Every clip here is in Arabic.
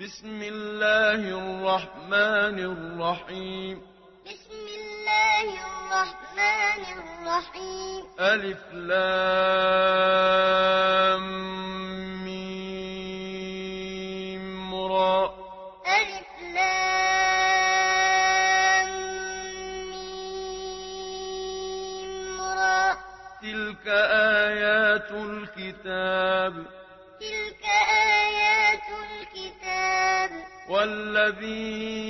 بسم الله الرحمن الرحيم بسم الله الرحمن الرحيم ألف لام ميم را. ألف لام ميم را. تلك آيات الكتاب. تلك آيات والذي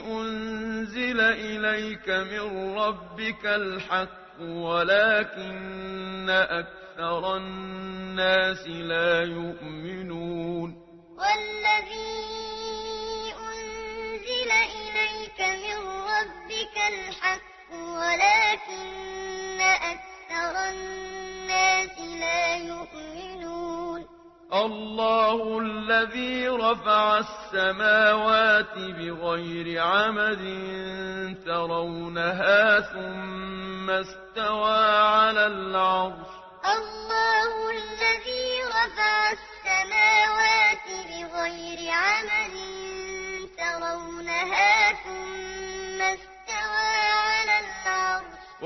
أنزل إليك من ربك الحق ولكن أكثر الناس لا يؤمنون. والذي أنزل إليك من ربك الحق ولكن أكثر الناس لا يؤمنون. الله الذي رفع السماوات بغير عمد ترونها ثم استوى على العرش. الله الذي رفع السماوات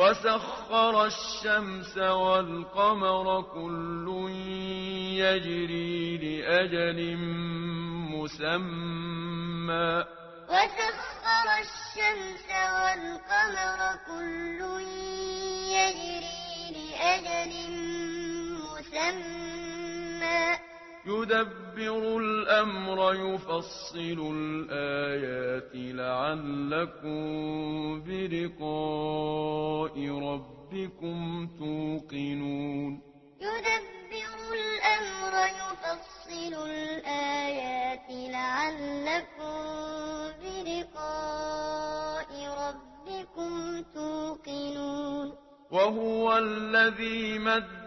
وسخر الشمس والقمر كل يجري لأجل مسمى. وسخر الشمس والقمر كل يجري لأجل مسمى. يدبر يدبر الأمر يفصل الآيات لعلكم بلقاء ربكم توقنون. يدبر الأمر يفصل الآيات لعلكم بلقاء ربكم توقنون. وهو الذي مد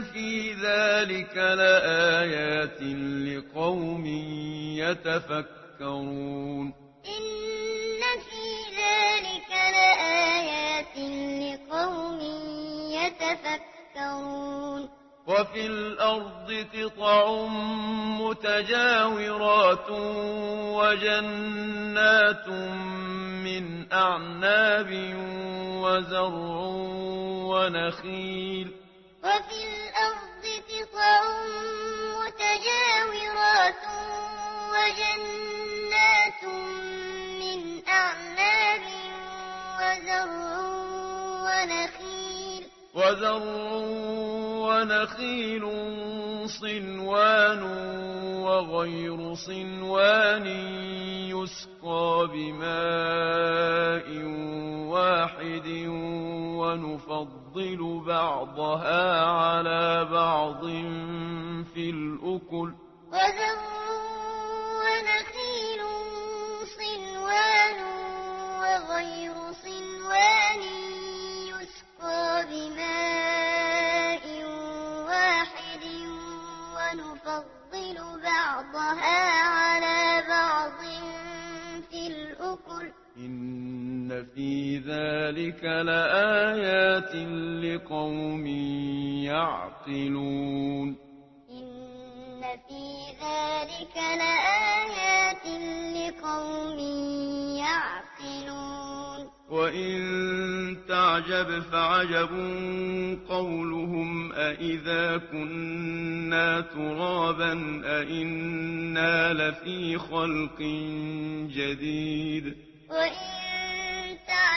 إن في ذلك لآيات لقوم يتفكرون إن في ذلك لآيات لقوم يتفكرون وفي الأرض قطع متجاورات وجنات من أعناب وزرع ونخيل وفي الأرض نخيل متجاورات وجنات من أعناب وزرع ونخيل. وزرع ونخيل صنوان وغير صنوان يسقى بماء واحد ونفضل نفضل بعضها على بعض في الأكل. وذ في ذلك لآيات لقوم يعقلون إن في ذلك لآيات لقوم يعقلون وإن تعجب فعجب قولهم أإذا كنا ترابا أإنا لفي خلق جديد وإن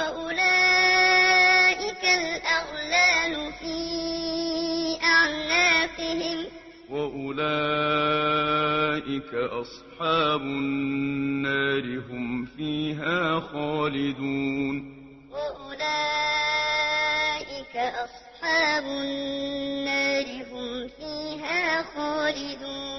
وأولئك الأغلال في أعناقهم وأولئك أصحاب النار هم فيها خالدون وأولئك أصحاب النار هم فيها خالدون